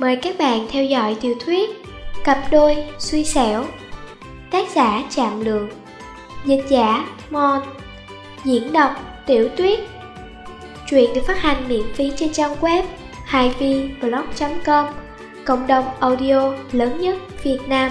Mời các bạn theo dõi tiểu thuyết Cặp đôi suy xẻo, Tác giả Trạm Lượng, Dịch giả Mon Diễn đọc Tiểu Tuyết. Truyện được phát hành miễn phí trên trang web 2vblog.com Cộng đồng audio lớn nhất Việt Nam.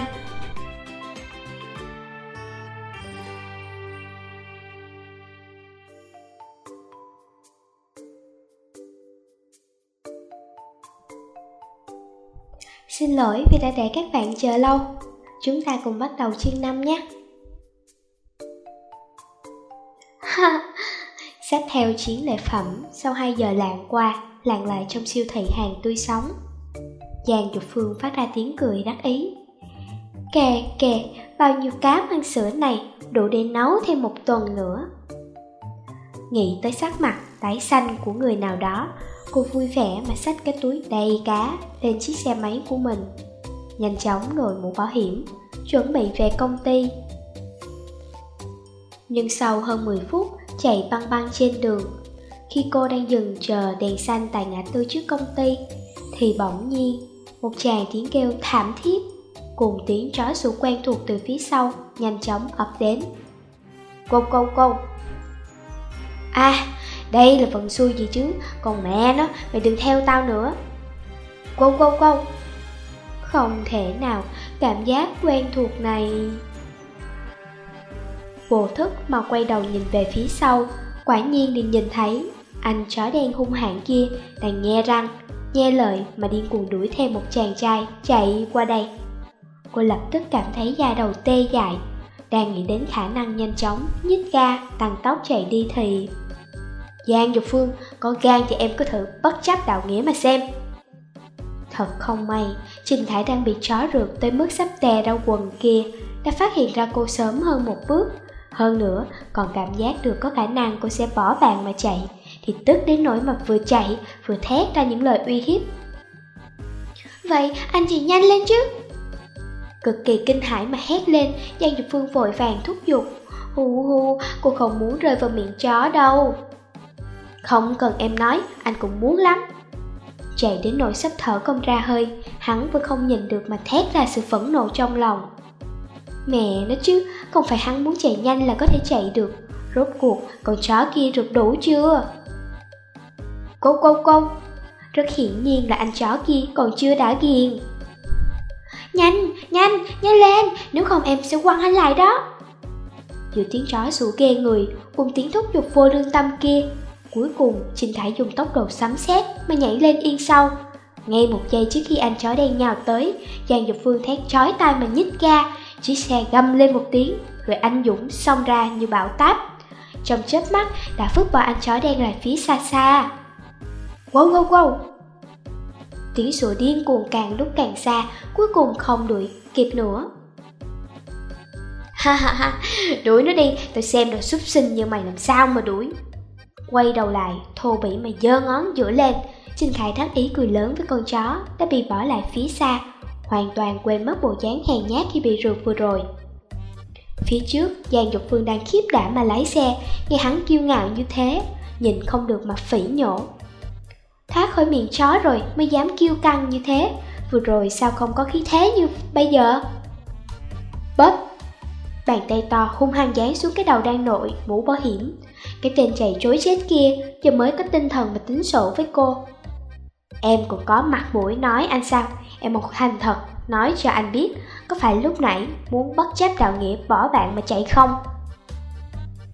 Xin lỗi vì đã để các bạn chờ lâu. Chúng ta cùng bắt đầu chương 5 nhé. Xách theo chiến lợi phẩm, Sau 2 giờ lạng qua, Lạng lại trong siêu thị hàng tươi sống. Giang Dục Phương phát ra tiếng cười đắc ý. Kè kè, Bao nhiêu cá mang sữa này, Đủ để nấu thêm một tuần nữa. Nghĩ tới sắc mặt, tái xanh của người nào đó Cô vui vẻ mà xách cái túi đầy cá lên chiếc xe máy của mình. Nhanh chóng ngồi mũ bảo hiểm, Chuẩn bị về công ty. Nhưng sau hơn 10 phút, chạy băng băng trên đường. Khi cô đang dừng chờ đèn xanh tại ngã tư trước công ty, Thì bỗng nhiên, Một chàng tiếng kêu thảm thiết Cùng tiếng chó sủa quen thuộc từ phía sau, Nhanh chóng ập đến. Cô cô cô. À đây là phần xui gì chứ? Còn mẹ nó, Mày đừng theo tao nữa. Quâu quâu quâu Không thể nào, Cảm giác quen thuộc này. Vô thức mà quay đầu nhìn về phía sau, Quả nhiên liền nhìn thấy Anh chó đen hung hãn kia Đang nghe răng Nghe lời mà điên cuồng đuổi theo một chàng trai Chạy qua đây. Cô lập tức cảm thấy da đầu tê dại, Đang nghĩ đến khả năng nhanh chóng Nhích ga, tăng tốc chạy đi thì Giang Dục Phương, có gan thì em cứ thử bất chấp đạo nghĩa mà xem. Thật không may, Trình Thải đang bị chó rượt tới mức sắp tè ra quần kia, đã phát hiện ra cô sớm hơn một bước. Hơn nữa, còn cảm giác được có khả năng cô sẽ bỏ bạn mà chạy, thì tức đến nỗi mà vừa chạy, vừa thét ra những lời uy hiếp. Vậy anh chị nhanh lên chứ Cực kỳ kinh hãi mà hét lên Giang Dục Phương vội vàng thúc giục Hù hù, cô không muốn rơi vào miệng chó đâu không cần em nói, anh cũng muốn lắm. Chạy đến nỗi sắp thở không ra hơi Hắn vẫn không nhìn được mà thét ra sự phẫn nộ trong lòng. Mẹ nó chứ, không phải hắn muốn chạy nhanh là có thể chạy được. Rốt cuộc, con chó kia rượt đủ chưa? Cô cô cô. Rất hiển nhiên là anh chó kia còn chưa đã ghiền. Nhanh, nhanh, nhanh lên Nếu không em sẽ quăng anh lại đó. Giữa tiếng chó sủa ghê người Cùng tiếng thúc giục vô lương tâm kia Cuối cùng, Trình Thải dùng tốc độ sấm sét mà nhảy lên yên sau. Ngay một giây trước khi anh chó đen nhào tới, Giang Dục Phương thét chói tai mà nhích ga, chiếc xe gầm lên một tiếng, rồi anh Dũng xông ra như bão táp. Trong chớp mắt đã phước bỏ anh chó đen lại phía xa xa. Wow wow wow! Tiếng sủa điên cuồng càng lúc càng xa, cuối cùng không đuổi kịp nữa. Ha ha ha, đuổi nó đi, tôi xem đồ súc sinh như mày làm sao mà đuổi. Quay đầu lại, thô bỉ mà giơ ngón giữa lên. Trình Khải thắc ý cười lớn với con chó Đã bị bỏ lại phía xa Hoàn toàn quên mất bộ dáng hèn nhát khi bị rượt vừa rồi. Phía trước, Giang Dục Phương đang khiếp đảm mà lái xe Nghe hắn kiêu ngạo như thế Nhìn không được mà phỉ nhổ. Thoát khỏi miệng chó rồi mới dám kiêu căng như thế Vừa rồi sao không có khí thế như bây giờ? Bóp! Bàn tay to hung hăng giáng xuống cái đầu đang nội, Mũ bảo hiểm. Cái tên chạy chối chết kia giờ mới có tinh thần mà tính sổ với cô. Em cũng có mặt mũi nói anh sao? Em một thành thật, nói cho anh biết, Có phải lúc nãy muốn bất chấp đạo nghĩa bỏ bạn mà chạy không?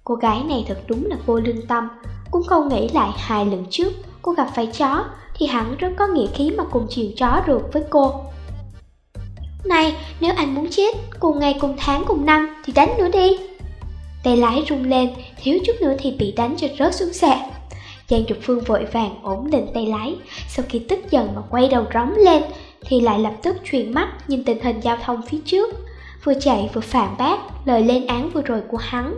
Cô gái này thật đúng là vô lương tâm. Cũng không nghĩ lại hai lần trước Cô gặp phải chó Thì hẳn rất có nghĩa khí mà cùng chiều chó được với cô. Này nếu anh muốn chết Cùng ngày cùng tháng cùng năm Thì đánh nữa đi Tay lái rung lên, thiếu chút nữa thì bị đánh cho rớt xuống xe. Giang Trục Phương vội vàng ổn định tay lái, sau khi tức giận mà quay đầu rống lên, thì lại lập tức truyền mắt nhìn tình hình giao thông phía trước, vừa chạy vừa phản bác lời lên án vừa rồi của hắn.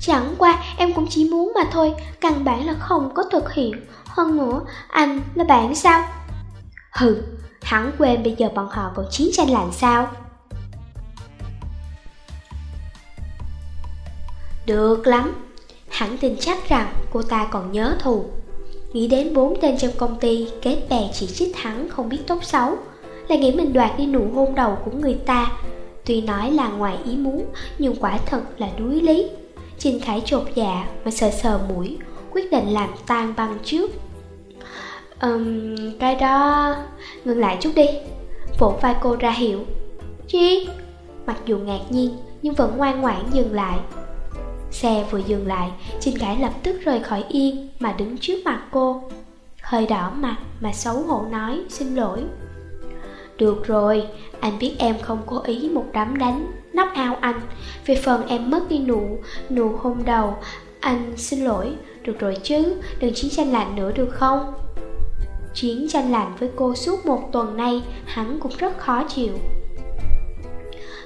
Chẳng qua em cũng chỉ muốn mà thôi, căn bản là không có thực hiện. Hơn nữa, anh là bạn sao? Hừ, hắn quên bây giờ bọn họ còn chiến tranh làm sao? Được lắm, hắn tin chắc rằng cô ta còn nhớ thù. Nghĩ đến bốn tên trong công ty kết bè chỉ trích hắn không biết tốt xấu. Là nghĩ mình đoạt đi nụ hôn đầu của người ta. Tuy nói là ngoài ý muốn Nhưng quả thật là đuối lý. Trình Khải chột dạ mà sờ sờ mũi Quyết định làm tan băng trước um, Cái đó... Ngừng lại chút đi. Vỗ vai cô ra hiệu. Chi? Mặc dù ngạc nhiên Nhưng vẫn ngoan ngoãn dừng lại. Xe vừa dừng lại Trình cải lập tức rời khỏi yên Mà đứng trước mặt cô. Hơi đỏ mặt mà xấu hổ nói Xin lỗi. Được rồi, anh biết em không cố ý một đám đánh Nóc ao anh. Về phần em mất đi nụ Nụ hôn đầu Anh xin lỗi. Được rồi chứ, đừng chiến tranh lạnh nữa được không? Chiến tranh lạnh với cô suốt một tuần nay, Hắn cũng rất khó chịu.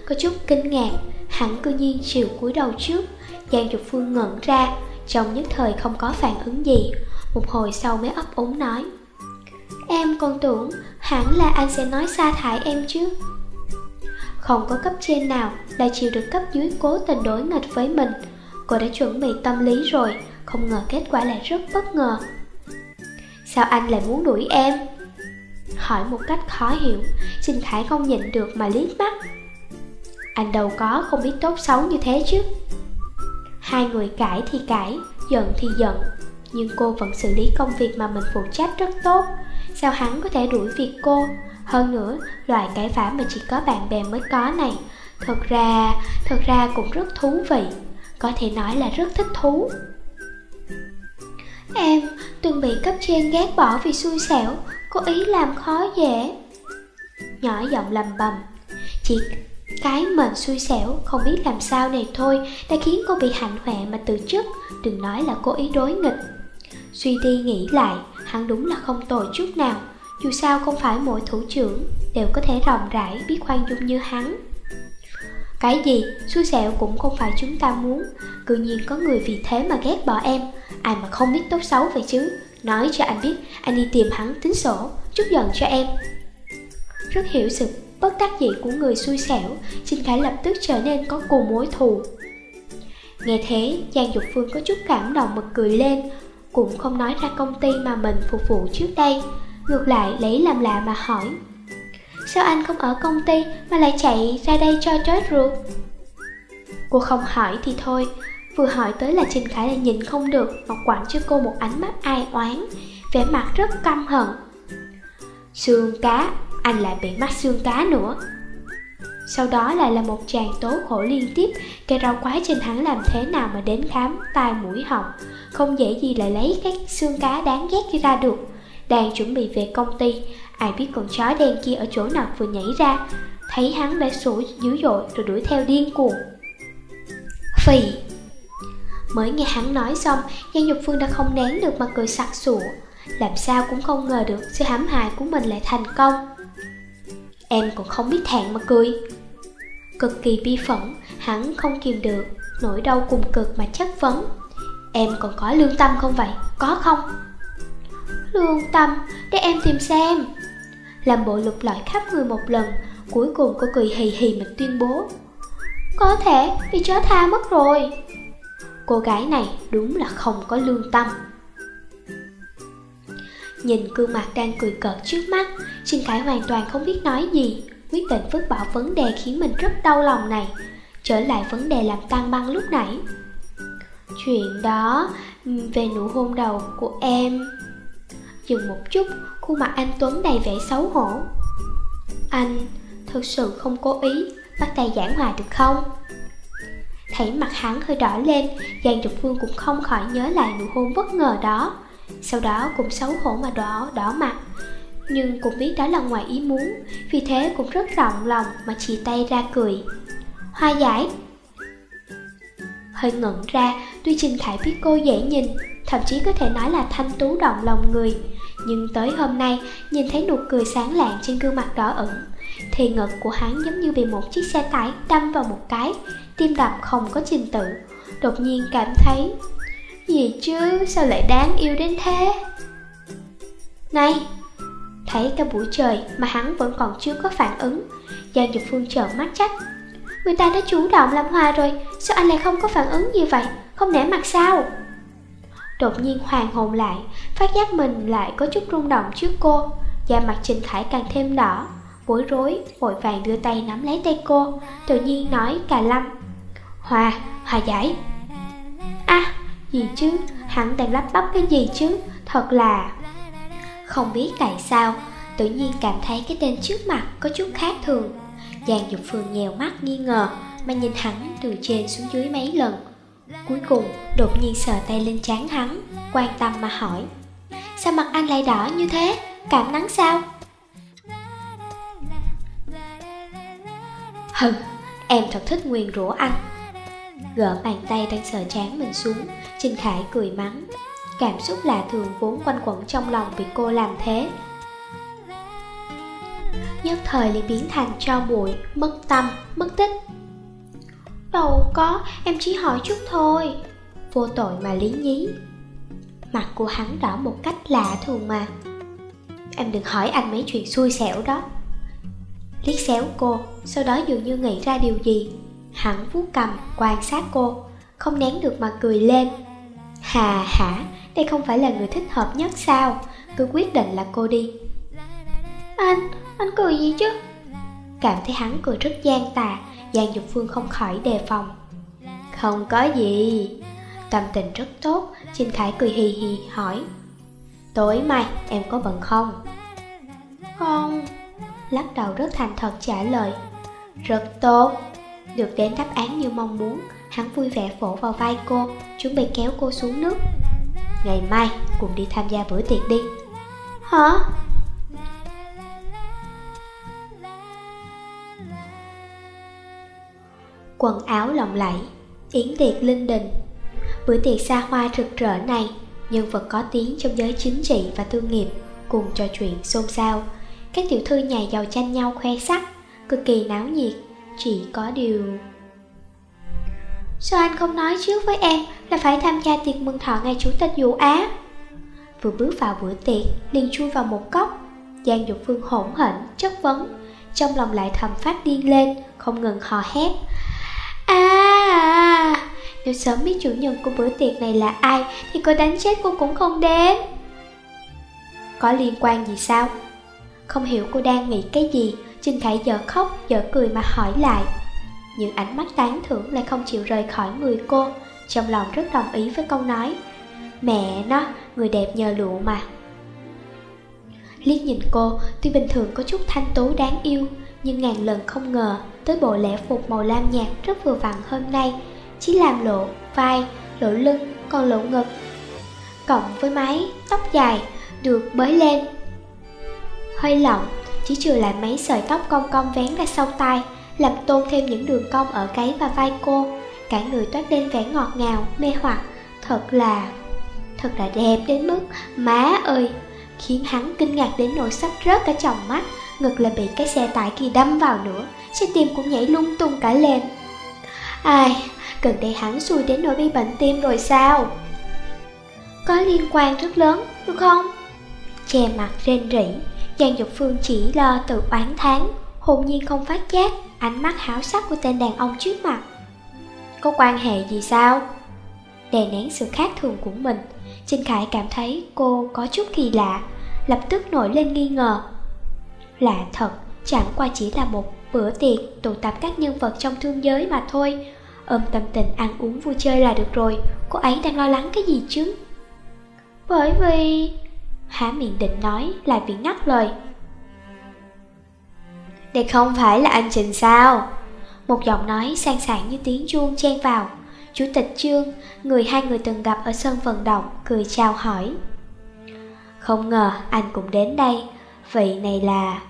Có chút kinh ngạc, Hắn cư nhiên chịu cúi đầu trước, Giang Dục Phương ngẩn ra, Trong nhất thời không có phản ứng gì. Một hồi sau mới ấp úng nói, Em còn tưởng hẳn là anh sẽ nói sa thải em chứ? Không có cấp trên nào lại chịu được cấp dưới cố tình đối nghịch với mình. Cô đã chuẩn bị tâm lý rồi, Không ngờ kết quả lại rất bất ngờ. Sao anh lại muốn đuổi em? Hỏi một cách khó hiểu Trình Khải không nhịn được mà liếc mắt. Anh đâu có không biết tốt xấu như thế chứ. Hai người cãi thì cãi, giận thì giận. Nhưng cô vẫn xử lý công việc mà mình phụ trách rất tốt. Sao hắn có thể đuổi việc cô? Hơn nữa, loại cãi vã mà chỉ có bạn bè mới có này. Thật ra, thật ra cũng rất thú vị. Có thể nói là rất thích thú. Em từng bị cấp trên ghét bỏ vì xui xẻo Cố ý làm khó dễ Nhỏ giọng lầm bầm Chỉ cái mệnh xui xẻo không biết làm sao này thôi đã khiến cô bị hạnh hoẹ mà từ chức, đừng nói là cố ý đối nghịch. Suy đi nghĩ lại, hắn đúng là không tồi chút nào, dù sao không phải mỗi thủ trưởng đều có thể rộng rãi biết khoan dung như hắn. Cái gì, xui xẻo cũng không phải chúng ta muốn, cự nhiên có người vì thế mà ghét bỏ em, ai mà không biết tốt xấu vậy chứ. Nói cho anh biết, anh đi tìm hắn tính sổ, chút giận cho em. Rất hiểu sự bất đắc dĩ của người xui xẻo, Trinh Khải lập tức trở nên có cùng mối thù. Nghe thế, Giang Dục Phương có chút cảm động bật cười lên, cũng không nói ra công ty mà mình phục vụ trước đây, ngược lại lấy làm lạ mà hỏi. Sao anh không ở công ty mà lại chạy ra đây cho chết ruột? Cô không hỏi thì thôi, vừa hỏi tới là Trình Khải là nhìn không được mà quẳng cho cô một ánh mắt ai oán, vẻ mặt rất căm hận. xương cá, anh lại bị mắc xương cá nữa Sau đó lại là một tràng tố khổ liên tiếp Cây rau quái trên hắn làm thế nào mà đến khám tai mũi họng Không dễ gì lại lấy cái xương cá đáng ghét kia ra được Đang chuẩn bị về công ty Ai biết con chó đen kia ở chỗ nào vừa nhảy ra. Thấy hắn đã sủi dữ dội rồi đuổi theo điên cuồng. Phì. Mới nghe hắn nói xong, Giang Dục Phương đã không nén được mà cười sặc sụa. Làm sao cũng không ngờ được sự hãm hại của mình lại thành công. Em còn không biết thẹn mà cười. Cực kỳ bi phẫn, Hắn không kìm được, Nỗi đau cùng cực mà chất vấn. Em còn có lương tâm không vậy? Có không? Lương tâm? Để em tìm xem. Làm bộ lục lọi khắp người một lần Cuối cùng cô cười hì hì mà tuyên bố Có thể bị chó tha mất rồi. Cô gái này đúng là không có lương tâm. Nhìn gương mặt đang cười cợt trước mắt trinh Khải hoàn toàn không biết nói gì Quyết định vứt bỏ vấn đề khiến mình rất đau lòng này Trở lại vấn đề làm tan băng lúc nãy. Chuyện đó về nụ hôn đầu của em. Dừng một chút, khuôn mặt anh Tuấn đầy vẻ xấu hổ. Anh thực sự không cố ý Bắt tay giảng hòa được không? Thấy mặt hắn hơi đỏ lên Giang Trục Phương cũng không khỏi nhớ lại nụ hôn bất ngờ đó. Sau đó cũng xấu hổ mà đỏ, đỏ mặt. Nhưng cũng biết đó là ngoài ý muốn Vì thế cũng rất rộng lòng mà chỉ tay ra cười. Hoa giải. Hơi ngẩn ra Tuy Trình Khải biết cô dễ nhìn Thậm chí có thể nói là thanh tú động lòng người nhưng tới hôm nay Nhìn thấy nụ cười sáng lạng trên gương mặt đỏ ửng Thì ngực của hắn giống như bị một chiếc xe tải đâm vào một cái Tim đập không có trình tự Đột nhiên cảm thấy gì chứ, sao lại đáng yêu đến thế? Này! Thấy cả buổi trời mà hắn vẫn còn chưa có phản ứng Giang Dục Phương trợn mắt trách Người ta đã chủ động làm hòa rồi Sao anh lại không có phản ứng như vậy Không nể mặt sao đột nhiên hoàng hồn lại, phát giác mình lại có chút rung động trước cô. Da mặt Trình Khải càng thêm đỏ, bối rối, vội vàng đưa tay nắm lấy tay cô, tự nhiên nói cà lâm. Hòa, hòa giải. À, gì chứ, hắn đang lắp bắp cái gì chứ, thật là... Không biết tại sao, tự nhiên cảm thấy cái tên trước mặt có chút khác thường. Giang Dục Phương nhèo mắt nghi ngờ, mà nhìn hắn từ trên xuống dưới mấy lần. Cuối cùng, đột nhiên sờ tay lên trán hắn, quan tâm mà hỏi. Sao mặt anh lại đỏ như thế? Cảm nắng sao? Hừ, em thật thích nguyền rủa anh. Gỡ bàn tay đang sờ trán mình xuống, Trinh Khải cười mắng. Cảm xúc lạ thường vốn quanh quẩn trong lòng vì cô làm thế. Nhất thời liền biến thành cho bụi, mất tâm, mất tích. Đâu có, em chỉ hỏi chút thôi. Vô tội mà lý nhí. Mặt của hắn đỏ một cách lạ thường mà. Em đừng hỏi anh mấy chuyện xui xẻo đó. Liếc xéo cô, sau đó dường như nghĩ ra điều gì. Hắn vuốt cầm, quan sát cô, không nén được mà cười lên. Hà hả, đây không phải là người thích hợp nhất sao? Cứ quyết định là cô đi. Anh, anh cười gì chứ? Cảm thấy hắn cười rất gian tà, Giang Dục Phương không khỏi đề phòng. Không có gì. Tâm tình rất tốt, Trình Khải cười hì hì hỏi. Tối mai em có bận không? Không. Lắc đầu rất thành thật trả lời. Rất tốt. Được đến đáp án như mong muốn, hắn vui vẻ vỗ vào vai cô, chuẩn bị kéo cô xuống nước. Ngày mai cùng đi tham gia bữa tiệc đi. Hả? Quần áo lộng lẫy, yến tiệc linh đình. Bữa tiệc xa hoa rực rỡ này, nhân vật có tiếng trong giới chính trị và thương nghiệp cùng trò chuyện xôn xao. Các tiểu thư nhà giàu tranh nhau khoe sắc, cực kỳ náo nhiệt, chỉ có điều... Sao anh không nói trước với em là phải tham gia tiệc mừng thọ ngày Chủ tịch vụ Á? Vừa bước vào bữa tiệc, liền chui vào một góc. Giang Dục Phương hỗn hển, chất vấn, trong lòng lại thầm phát điên lên, không ngừng hò hét. Nếu sớm biết chủ nhân của bữa tiệc này là ai thì có đánh chết cô cũng không đến. Có liên quan gì sao? Không hiểu cô đang nghĩ cái gì, Trình Khải dở khóc, dở cười mà hỏi lại. những ánh mắt tán thưởng lại không chịu rời khỏi người cô, trong lòng rất đồng ý với câu nói. Mẹ nó, người đẹp nhờ lụa mà. Liếc nhìn cô, tuy bình thường có chút thanh tố đáng yêu, nhưng ngàn lần không ngờ tới bộ lễ phục màu lam nhạt rất vừa vặn hôm nay chỉ làm lộ vai, lộ lưng, còn lộ ngực. Cộng với mái tóc dài được bới lên. Hơi lỏng chỉ trừ lại mấy sợi tóc cong cong vén ra sau tai làm tôn thêm những đường cong ở gáy và vai cô. Cả người toát lên vẻ ngọt ngào mê hoặc. Thật là thật là đẹp đến mức má ơi khiến hắn kinh ngạc đến nỗi sắp rớt cả tròng mắt. Ngực là bị cái xe tải kia đâm vào nữa, trái tim cũng nhảy lung tung cả lên. Ai, gần đây hắn xui đến nỗi bị bệnh tim rồi sao? Có liên quan rất lớn, đúng không? Che mặt rên rỉ, Giang Dục Phương chỉ lo tự oán tháng, hồn nhiên không phát giác ánh mắt háo sắc của tên đàn ông trước mặt. Có quan hệ gì sao? Đè nén sự khác thường của mình, Trinh Khải cảm thấy cô có chút kỳ lạ, lập tức nổi lên nghi ngờ. Lạ thật, chẳng qua chỉ là một bữa tiệc tụ tập các nhân vật trong thương giới mà thôi. Ôm tâm tình ăn uống vui chơi là được rồi, cô ấy đang lo lắng cái gì chứ? Bởi vì... Há miệng định nói lại bị ngắt lời. Đây không phải là anh Trình sao? Một giọng nói sang sảng như tiếng chuông chen vào. Chủ tịch Trương, người hai người từng gặp ở sân vận động, cười chào hỏi. Không ngờ anh cũng đến đây, vị này là...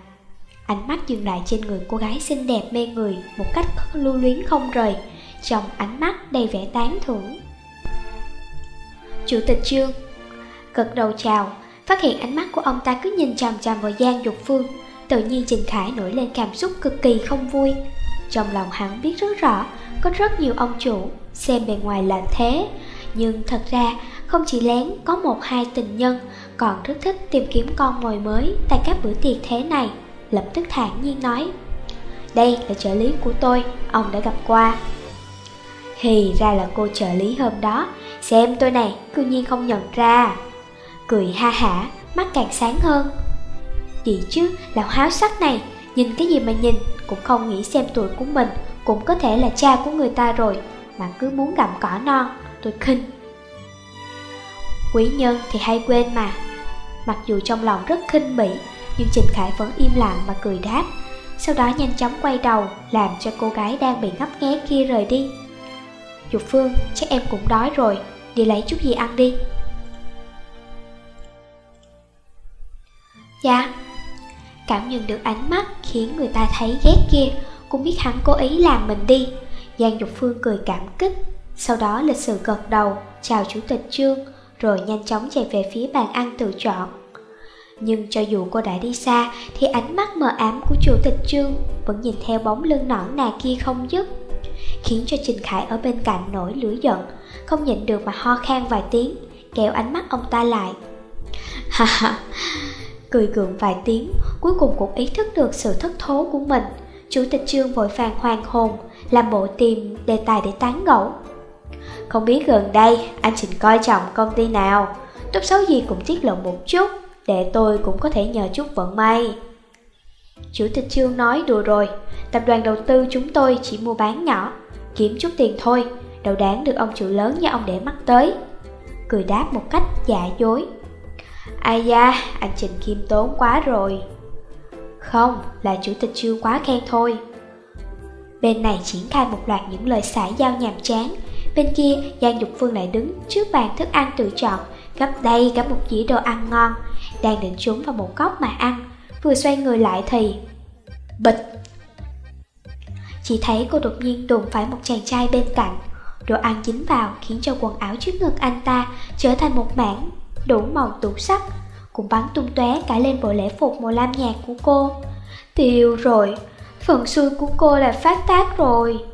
Ánh mắt dừng lại trên người cô gái xinh đẹp mê người một cách lưu luyến không rời, trong ánh mắt đầy vẻ tán thưởng. Chủ tịch Trương Gật đầu chào, phát hiện ánh mắt của ông ta cứ nhìn chằm chằm vào Giang Dục Phương, tự nhiên Trình Khải nổi lên cảm xúc cực kỳ không vui. Trong lòng hắn biết rất rõ, có rất nhiều ông chủ, xem bề ngoài là thế, nhưng thật ra không chỉ lén có một hai tình nhân, còn rất thích tìm kiếm con mồi mới tại các bữa tiệc thế này lập tức thản nhiên nói Đây là trợ lý của tôi, ông đã gặp qua. Thì ra là cô trợ lý hôm đó Xem tôi này, cư nhiên không nhận ra. Cười ha hả, mắt càng sáng hơn. Gì chứ, là háo sắc này Nhìn cái gì mà nhìn Cũng không nghĩ xem tuổi của mình Cũng có thể là cha của người ta rồi Mà cứ muốn gặm cỏ non Tôi khinh. Quý nhân thì hay quên mà Mặc dù trong lòng rất khinh bỉ nhưng Trình Khải vẫn im lặng mà cười đáp. Sau đó nhanh chóng quay đầu, Làm cho cô gái đang bị ngấp nghé kia rời đi. Dục Phương, chắc em cũng đói rồi, Đi lấy chút gì ăn đi. Dạ. Cảm nhận được ánh mắt khiến người ta thấy ghét kia, Cũng biết hắn cố ý làm mình đi. Giang Dục Phương cười cảm kích, Sau đó lịch sự gật đầu, Chào chủ tịch trương, Rồi nhanh chóng chạy về phía bàn ăn tự chọn. Nhưng cho dù cô đã đi xa, Thì ánh mắt mờ ám của chủ tịch trương Vẫn nhìn theo bóng lưng nõn nà kia không dứt, Khiến cho Trình Khải ở bên cạnh nổi lửa giận, Không nhịn được mà ho khan vài tiếng, Kéo ánh mắt ông ta lại. Ha ha, Cười gượng vài tiếng, Cuối cùng cũng ý thức được sự thất thố của mình. Chủ tịch trương vội vàng hoàng hồn, Làm bộ tìm đề tài để tán gẫu. Không biết gần đây, anh Trình coi trọng công ty nào? Tốt xấu gì cũng tiết lộ một chút. Để tôi cũng có thể nhờ chút vận may. Chủ tịch trương nói đùa rồi Tập đoàn đầu tư chúng tôi chỉ mua bán nhỏ Kiếm chút tiền thôi Đâu đáng được ông chủ lớn như ông để mắt tới. Cười đáp một cách giả dối. Ai da, anh Trình Kim tốn quá rồi. Không, là chủ tịch trương quá khen thôi. Bên này triển khai một loạt những lời xã giao nhàm chán. Bên kia, Giang Dục Phương lại đứng trước bàn thức ăn tự chọn Gấp đây gấp một dĩa đồ ăn ngon. Đang định trốn vào một góc mà ăn Vừa xoay người lại thì Bịch. Chỉ thấy cô đột nhiên đụng phải một chàng trai bên cạnh. Đồ ăn dính vào khiến cho quần áo trước ngực anh ta trở thành một mảng đủ màu tủ sắc Cũng bắn tung tóe cả lên bộ lễ phục màu lam nhạt của cô. Tiêu rồi, phần xui của cô là phát tác rồi.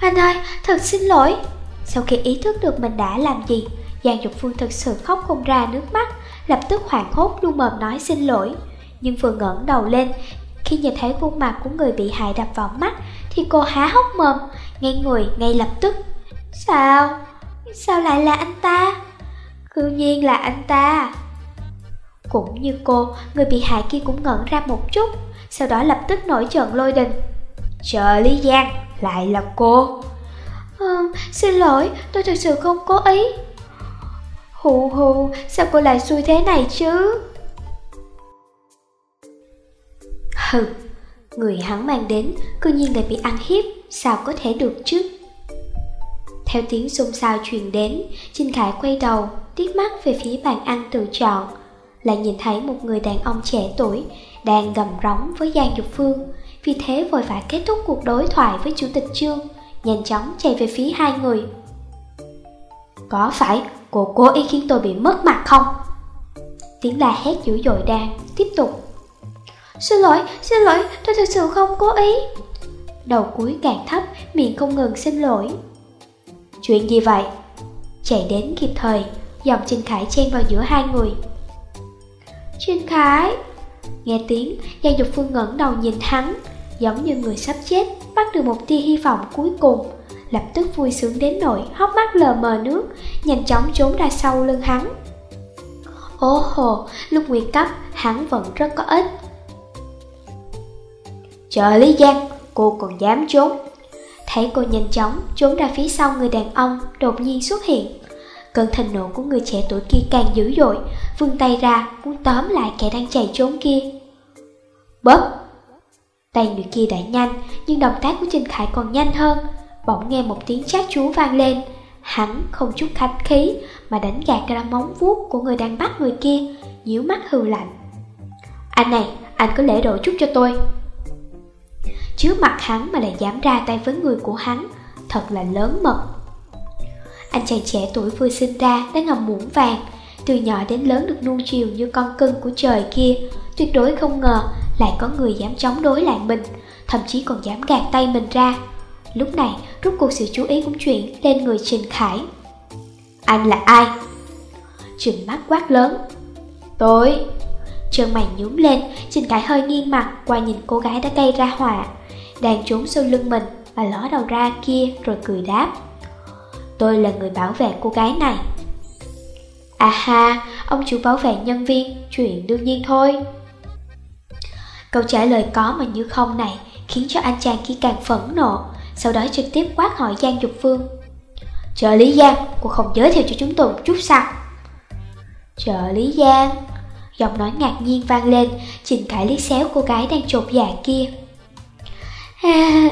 Anh ơi, thật xin lỗi. Sau khi ý thức được mình đã làm gì Giang Dục Phương thật sự khóc không ra nước mắt. Lập tức hoảng hốt luôn mồm nói xin lỗi. Nhưng vừa ngẩng đầu lên Khi nhìn thấy khuôn mặt của người bị hại đập vào mắt Thì cô há hốc mồm Ngay người ngay lập tức. Sao? Sao lại là anh ta? Cương nhiên là anh ta. Cũng như cô, người bị hại kia cũng ngẩn ra một chút Sau đó lập tức nổi trận lôi đình. Trợ Lý Giang, lại là cô. À, Xin lỗi, tôi thực sự không cố ý. Hù hù, sao cô lại xui thế này chứ? Hừ, người hắn mang đến cư nhiên lại bị ăn hiếp Sao có thể được chứ? Theo tiếng xôn xao truyền đến Trinh Khải quay đầu Tiếc mắt về phía bàn ăn tự chọn Lại nhìn thấy một người đàn ông trẻ tuổi Đang gầm rống với Giang Dục Phương. Vì thế vội vã kết thúc cuộc đối thoại với Chủ tịch Trương Nhanh chóng chạy về phía hai người. Có phải? Cô cố ý khiến tôi bị mất mặt không? Tiếng la hét dữ dội đang tiếp tục. Xin lỗi, xin lỗi, tôi thực sự không cố ý. Đầu cuối càng thấp, miệng không ngừng xin lỗi. Chuyện gì vậy? Chạy đến kịp thời, Giọng Trinh Khải chen vào giữa hai người. Trinh Khải! Nghe tiếng, Giang Dục Phương ngẩng đầu nhìn hắn Giống như người sắp chết Bắt được một tia hy vọng cuối cùng. Lập tức vui sướng đến nỗi hốc mắt lờ mờ nước Nhanh chóng trốn ra sau lưng hắn. Ô hồ, lúc nguy cấp hắn vẫn rất có ích. Trợ Lý Giang, cô còn dám trốn. Thấy cô nhanh chóng trốn ra phía sau người đàn ông đột nhiên xuất hiện. Cơn thịnh nộ của người trẻ tuổi kia càng dữ dội Vươn tay ra muốn tóm lại kẻ đang chạy trốn kia. Bớt. Tay người kia đã nhanh Nhưng động tác của Trình Khải còn nhanh hơn. Bỗng nghe một tiếng chát chúa vang lên. Hắn không chút khách khí Mà đánh gạt ra móng vuốt của người đang bắt người kia nhíu mắt hừ lạnh. Anh này, anh có lễ độ chút cho tôi. Trước mặt hắn mà lại dám ra tay với người của hắn Thật là lớn mật. Anh chàng trẻ tuổi vừa sinh ra đã ngầm muỗng vàng Từ nhỏ đến lớn được nuông chiều như con cưng của trời kia Tuyệt đối không ngờ lại có người dám chống đối lại mình Thậm chí còn dám gạt tay mình ra. Lúc này rút cuộc sự chú ý cũng chuyển lên người Trình Khải Anh là ai? Trình mắt quát lớn Tôi Chân mày nhướng lên Trình Khải hơi nghiêng mặt qua nhìn cô gái đã gây ra họa Đang trốn sau lưng mình và ló đầu ra kia rồi cười đáp. Tôi là người bảo vệ cô gái này. À ha, ông chủ bảo vệ nhân viên, chuyện đương nhiên thôi. Câu trả lời có mà như không này khiến cho anh chàng kia càng phẫn nộ, sau đó trực tiếp quát hỏi Giang Dục Phương. Trợ lý Giang, cô không giới thiệu cho chúng tôi một chút sao? Trợ lý Giang, giọng nói ngạc nhiên vang lên, Trình Khải liếc xéo cô gái đang trột dạ kia.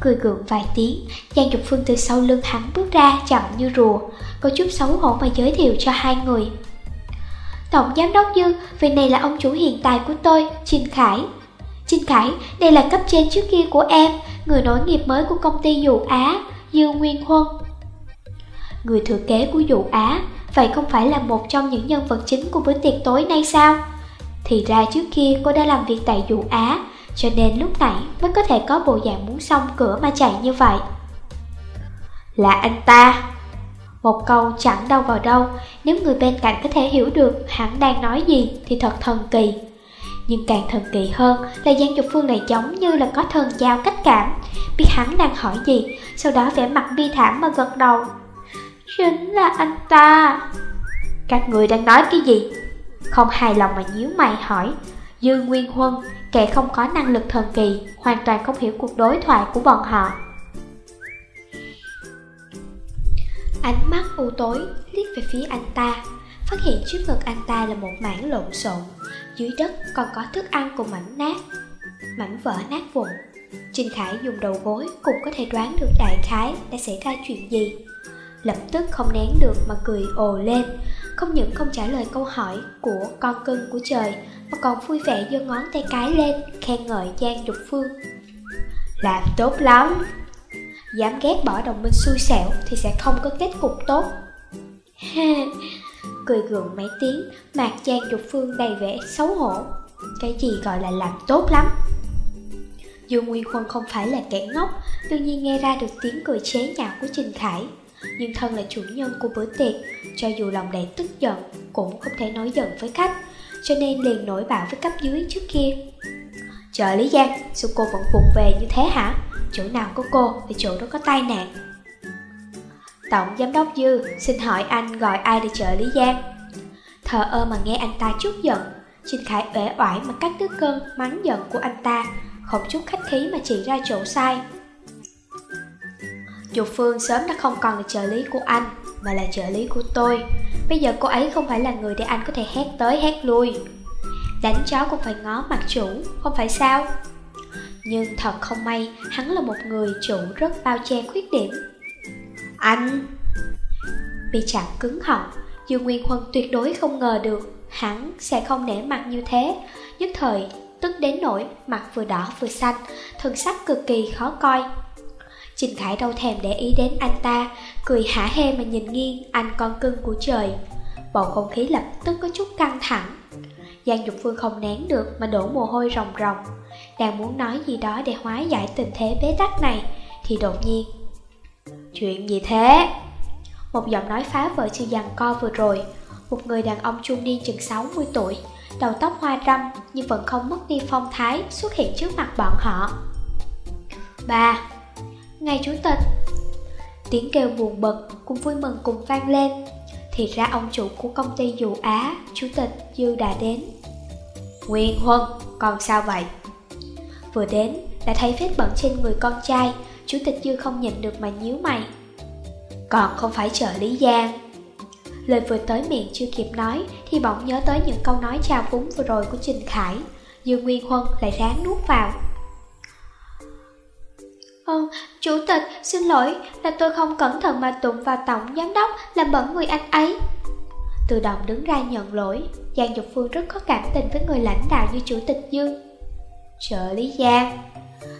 Cười gượng vài tiếng, Giang Dục Phương từ sau lưng hắn bước ra chậm như rùa, có chút xấu hổ mà giới thiệu cho hai người. Tổng giám đốc Dư, vị này là ông chủ hiện tại của tôi, Trình Khải. Trinh Khải, đây là cấp trên trước kia của em, người nối nghiệp mới của công ty Dụ Á, Dương Nguyên Huân. Người thừa kế của Dụ Á, vậy không phải là một trong những nhân vật chính của bữa tiệc tối nay sao? Thì ra trước kia cô đã làm việc tại Dụ Á, cho nên lúc nãy mới có thể có bộ dạng muốn xong cửa mà chạy như vậy. Là anh ta! Một câu chẳng đâu vào đâu, nếu người bên cạnh có thể hiểu được hắn đang nói gì thì thật thần kỳ. Nhưng càng thần kỳ hơn là Giang Dục Phương này giống như là có thần giao cách cảm, biết hắn đang hỏi gì, sau đó vẻ mặt bi thảm mà gật đầu. Chính là anh ta. Các người đang nói cái gì? Không hài lòng mà nhíu mày hỏi. Dương Nguyên Huân, kẻ không có năng lực thần kỳ, hoàn toàn không hiểu cuộc đối thoại của bọn họ. Ánh mắt u tối liếc về phía anh ta Phát hiện trước ngực anh ta là một mảng lộn xộn dưới đất còn có thức ăn cùng mảnh nát, Mảnh vỡ nát vụn. Trình Khải dùng đầu gối cũng có thể đoán được đại khái đã xảy ra chuyện gì. Lập tức không nén được mà cười ồ lên, Không những không trả lời câu hỏi của con cưng của trời, Mà còn vui vẻ giơ ngón tay cái lên, Khen ngợi Giang Trục Phương. Làm tốt lắm. Dám ghét bỏ đồng minh xui xẻo thì sẽ không có kết cục tốt. Cười gượng mấy tiếng mặt Giang Trục Phương đầy vẻ xấu hổ. Cái gì gọi là làm tốt lắm. Dù Nguyên Quân không phải là kẻ ngốc, Đương nhiên nghe ra được tiếng cười chế nhạo của Trình Khải. Nhưng thân là chủ nhân của bữa tiệc, Cho dù lòng đầy tức giận, Cũng không thể nói giận với khách, Cho nên liền nổi bạo với cấp dưới trước kia. Chờ Lý Giang, Sao cô vẫn vụng về như thế hả? Chỗ nào có cô, thì chỗ đó có tai nạn. Tổng giám đốc Dư Xin hỏi anh gọi ai để trợ Lý Giang? Thờ ơ mà nghe anh ta chút giận Trình Khải uể oải mà cắt đứt cơn mắng giận của anh ta Không chút khách khí mà chỉ ra chỗ sai. Dục Phương sớm đã không còn là trợ lý của anh Mà là trợ lý của tôi Bây giờ cô ấy không phải là người để anh có thể hét tới hét lui. Đánh chó cũng phải ngó mặt chủ Không phải sao? Nhưng thật không may, hắn là một người chủ rất bao che khuyết điểm. Anh! Bị chạm cứng họng, Dương Nguyên Huân tuyệt đối không ngờ được hắn sẽ không nể mặt như thế, nhất thời tức đến nỗi mặt vừa đỏ vừa xanh, thân sắc cực kỳ khó coi. Trình Khải đâu thèm để ý đến anh ta, cười hả hê mà nhìn nghiêng anh con cưng của trời. Bầu không khí lập tức có chút căng thẳng. Giang Dục Phương không nén được mà đổ mồ hôi ròng ròng đang muốn nói gì đó để hóa giải tình thế bế tắc này, thì đột nhiên. Chuyện gì thế? Một giọng nói phá vỡ sự giằng co vừa rồi, một người đàn ông trung niên chừng 60 tuổi, đầu tóc hoa râm nhưng vẫn không mất đi phong thái xuất hiện trước mặt bọn họ. Ba, ngài chủ tịch. Tiếng kêu buồn bực cùng vui mừng cùng vang lên. Thì ra ông chủ của công ty Dù Á, chủ tịch Dư đã đến. Nguyên Huân, còn sao vậy? Vừa đến, đã thấy vết bẩn trên người con trai, chủ tịch dư không nhìn được mà nhíu mày. Còn không phải trợ lý Giang. Lời vừa tới miệng chưa kịp nói thì bỗng nhớ tới những câu nói chào phúng vừa rồi của Trình Khải. Dương Nguyên Huân lại ráng nuốt vào. Ờ, chủ tịch, xin lỗi, là tôi không cẩn thận mà đụng vào tổng giám đốc làm bẩn người anh ấy. Tự động đứng ra nhận lỗi, Giang Dục Phương rất có cảm tình với người lãnh đạo như chủ tịch Dương trợ lý Giang.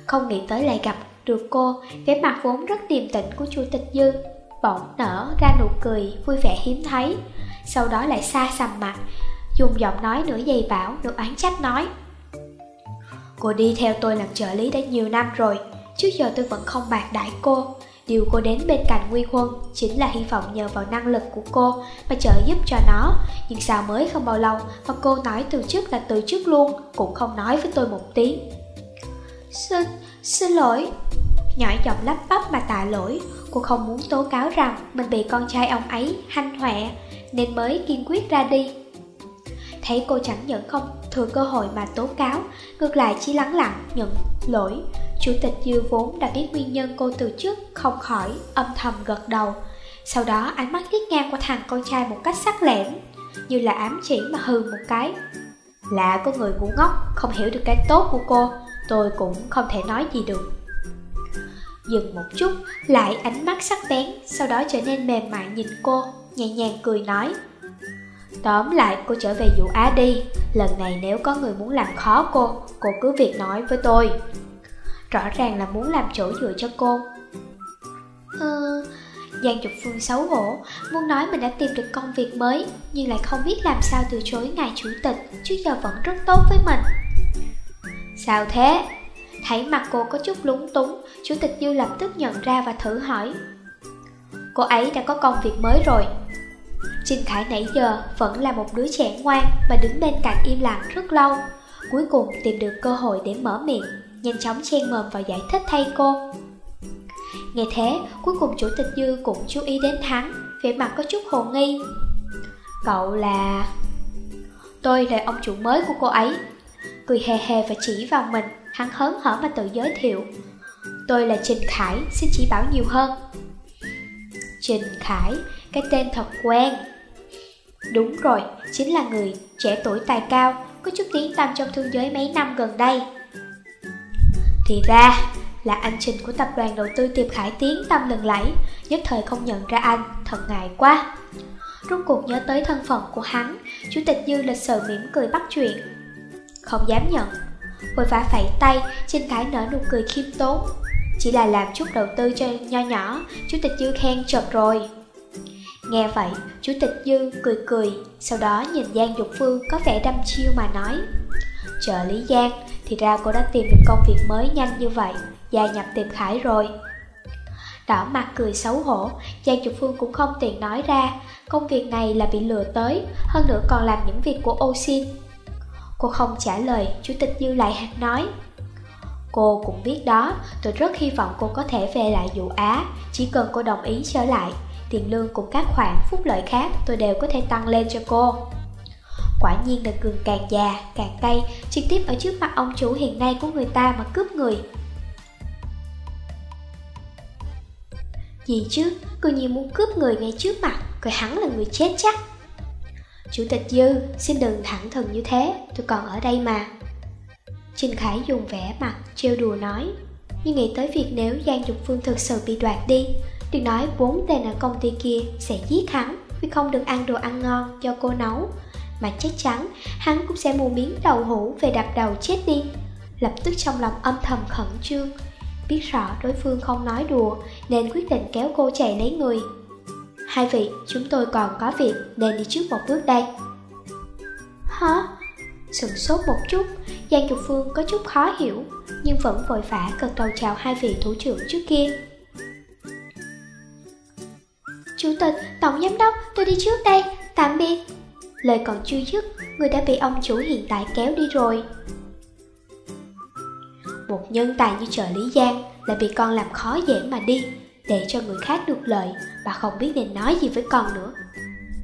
Không nghĩ tới lại gặp được cô, vẻ mặt vốn rất điềm tĩnh của chu tịch Dư, bỗng nở ra nụ cười vui vẻ hiếm thấy, sau đó lại xa sầm mặt, dùng giọng nói nửa dày bảo, nửa oán trách nói. Cô đi theo tôi làm trợ lý đã nhiều năm rồi, trước giờ tôi vẫn không bạc đãi cô. Điều cô đến bên cạnh Nguy Huân chính là hy vọng nhờ vào năng lực của cô mà trợ giúp cho nó. Nhưng sao mới không bao lâu mà cô nói từ chức là từ chức luôn, cũng không nói với tôi một tiếng. Xin, xin lỗi nhỏ giọng lắp bắp mà tạ lỗi. Cô không muốn tố cáo rằng mình bị con trai ông ấy hanh hoẹ, nên mới kiên quyết ra đi. Thấy cô chẳng nhận không thừa cơ hội mà tố cáo, ngược lại chỉ lắng lặng nhận lỗi. Chủ tịch Dư vốn đã biết nguyên nhân cô từ trước, không khỏi âm thầm gật đầu. Sau đó ánh mắt liếc ngang qua thằng con trai một cách sắc lẻm, như là ám chỉ mà hừ một cái. Lạ có người ngu ngốc, không hiểu được cái tốt của cô, tôi cũng không thể nói gì được. Dừng một chút, lại ánh mắt sắc bén, sau đó trở nên mềm mại nhìn cô, nhẹ nhàng cười nói. Tóm lại cô trở về vụ Á đi Lần này nếu có người muốn làm khó cô Cô cứ việc nói với tôi Rõ ràng là muốn làm chỗ dựa cho cô Ừ, Giang Trục Phương xấu hổ Muốn nói mình đã tìm được công việc mới Nhưng lại không biết làm sao từ chối ngài chủ tịch Trước giờ vẫn rất tốt với mình Sao thế? Thấy mặt cô có chút lúng túng Chủ tịch Dư lập tức nhận ra và thử hỏi Cô ấy đã có công việc mới rồi Trình Khải nãy giờ vẫn là một đứa trẻ ngoan và đứng bên cạnh im lặng rất lâu. Cuối cùng tìm được cơ hội để mở miệng, nhanh chóng chen mồm vào giải thích thay cô. Nghe thế, cuối cùng chủ tịch Dư cũng chú ý đến hắn, vẻ mặt có chút hồ nghi. Cậu là... Tôi là ông chủ mới của cô ấy. Cười hề hề và chỉ vào mình, hắn hớn hở mà tự giới thiệu. Tôi là Trình Khải, xin chỉ bảo nhiều hơn. Trình Khải, cái tên thật quen. Đúng rồi, chính là người trẻ tuổi tài cao, có chút tiếng tăm trong thương giới mấy năm gần đây. Thì ra là anh Trình của tập đoàn đầu tư Tiệp Khải Tiến tâm lần lẫy, nhất thời không nhận ra anh, thật ngại quá. Rốt cuộc nhớ tới thân phận của hắn, Chủ tịch Dư lịch sự mỉm cười bắt chuyện. Không dám nhận, vội vã phẩy tay, trên thái nở nụ cười khiêm tốn. Chỉ là làm chút đầu tư cho nho nhỏ, Chủ tịch Dư khen chợt rồi. Nghe vậy, chủ tịch Dư cười cười, sau đó nhìn Giang Dục Phương có vẻ đâm chiêu mà nói Trợ lý Giang, thì ra cô đã tìm được công việc mới nhanh như vậy, gia nhập tìm khải rồi Đỏ mặt cười xấu hổ, Giang Dục Phương cũng không tiện nói ra Công việc này là bị lừa tới, hơn nữa còn làm những việc của ô xin Cô không trả lời, chủ tịch Dư lại nói Cô cũng biết đó, tôi rất hy vọng cô có thể về lại vụ Á Chỉ cần cô đồng ý trở lại tiền lương cùng các khoản phúc lợi khác tôi đều có thể tăng lên cho cô. Quả nhiên là cường càng già, càng cay, trực tiếp ở trước mặt ông chủ hiện nay của người ta mà cướp người. Gì chứ, cường nhiên muốn cướp người ngay trước mặt, cười hắn là người chết chắc. Chủ tịch Dư, xin đừng thẳng thừng như thế, tôi còn ở đây mà. Trình Khải dùng vẻ mặt, trêu đùa nói, nhưng nghĩ tới việc nếu Giang Dục Phương thực sự bị đoạt đi, Đừng nói bốn tên ở công ty kia sẽ giết hắn vì không được ăn đồ ăn ngon do cô nấu Mà chắc chắn hắn cũng sẽ mua miếng đầu hũ về đập đầu chết đi Lập tức trong lòng âm thầm khẩn trương Biết rõ đối phương không nói đùa nên quyết định kéo cô chạy lấy người Hai vị, chúng tôi còn có việc nên đi trước một bước đây. Hả? Sừng sốt một chút, Giang Dục Phương có chút khó hiểu Nhưng vẫn vội vã gật đầu chào hai vị thủ trưởng trước kia. Chủ tịch, tổng giám đốc, tôi đi trước đây, tạm biệt. Lời còn chưa dứt, người đã bị ông chủ hiện tại kéo đi rồi. Một nhân tài như trợ lý Giang lại bị con làm khó dễ mà đi. Để cho người khác được lợi Bà không biết nên nói gì với con nữa.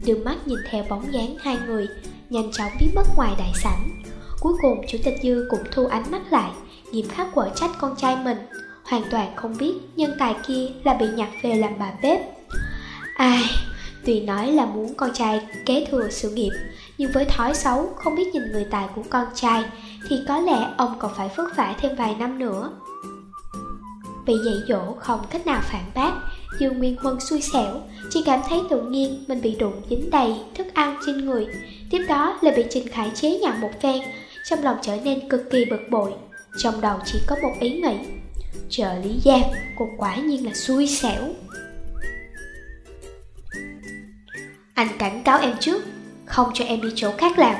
Đưa mắt nhìn theo bóng dáng hai người Nhanh chóng biến mất ngoài đại sảnh. Cuối cùng chủ tịch Dư cũng thu ánh mắt lại Nghiêm khắc quở trách con trai mình. Hoàn toàn không biết nhân tài kia là bị nhặt về làm bà bếp. Ai, tuy nói là muốn con trai kế thừa sự nghiệp, nhưng với thói xấu không biết nhìn người tài của con trai, thì có lẽ ông còn phải vất vả thêm vài năm nữa. Bị dạy dỗ không cách nào phản bác, Dương Nguyên Huân xui xẻo, chỉ cảm thấy tự nhiên mình bị đụng dính đầy thức ăn trên người. Tiếp đó là bị Trình Khải chế nhạo một phen, trong lòng trở nên cực kỳ bực bội. Trong đầu chỉ có một ý nghĩ, trợ lý giang, cũng quả nhiên là xui xẻo. Anh cảnh cáo em trước, không cho em đi chỗ khác làm.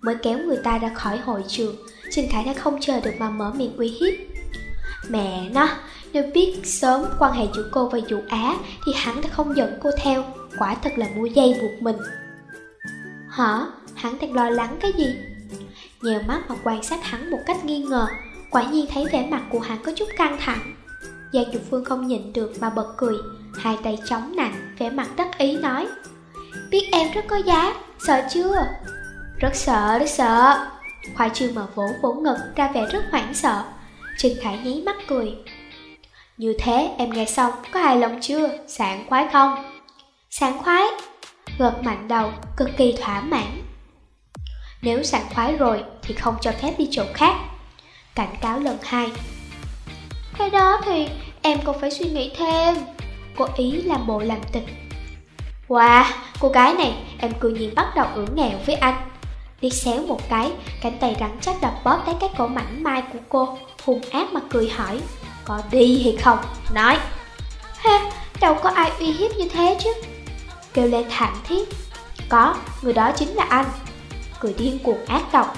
Mới kéo người ta ra khỏi hội trường, Trình Khải đã không chờ được mà mở miệng uy hiếp. Mẹ nó, nếu biết sớm quan hệ giữa cô và dụ Á thì hắn đã không dẫn cô theo, quả thật là mua dây buộc mình. Hả? Hắn đang lo lắng cái gì? Nhèo mắt mà quan sát hắn một cách nghi ngờ, quả nhiên thấy vẻ mặt của hắn có chút căng thẳng. Giang Dục Phương không nhịn được mà bật cười Hai tay chống nạnh, vẻ mặt đắc ý nói Biết em rất có giá, sợ chưa? Rất sợ, rất sợ Khoai trương mà vỗ vỗ ngực ra vẻ rất hoảng sợ Trình Khải nhí mắt cười. Như thế em nghe xong có hài lòng chưa? Sảng khoái không? Sảng khoái. Gật mạnh đầu, cực kỳ thỏa mãn. Nếu sảng khoái rồi thì không cho phép đi chỗ khác. Cảnh cáo lần hai. Cái đó thì em còn phải suy nghĩ thêm. Cô ý làm bộ làm tịch. Wow, cô gái này em cư nhiên bắt đầu ưỡn nghèo với anh. Đi xéo một cái, cánh tay rắn chắc đập bóp tới cái cổ mảnh mai của cô. Hung ác mà cười hỏi Có đi hay không? Nói Ha, đâu có ai uy hiếp như thế chứ. Kêu lên thảm thiết Có, người đó chính là anh. Cười điên cuồng ác độc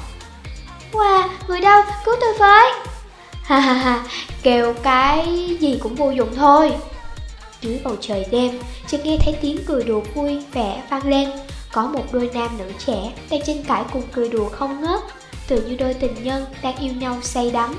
Wow, người đâu, cứu tôi với. Ha ha ha, kêu cái gì cũng vô dụng thôi. Dưới bầu trời đêm, chỉ nghe thấy tiếng cười đùa vui vẻ vang lên. Có một đôi nam nữ trẻ đang tranh cãi cùng cười đùa không ngớt Tự như đôi tình nhân đang yêu nhau say đắm.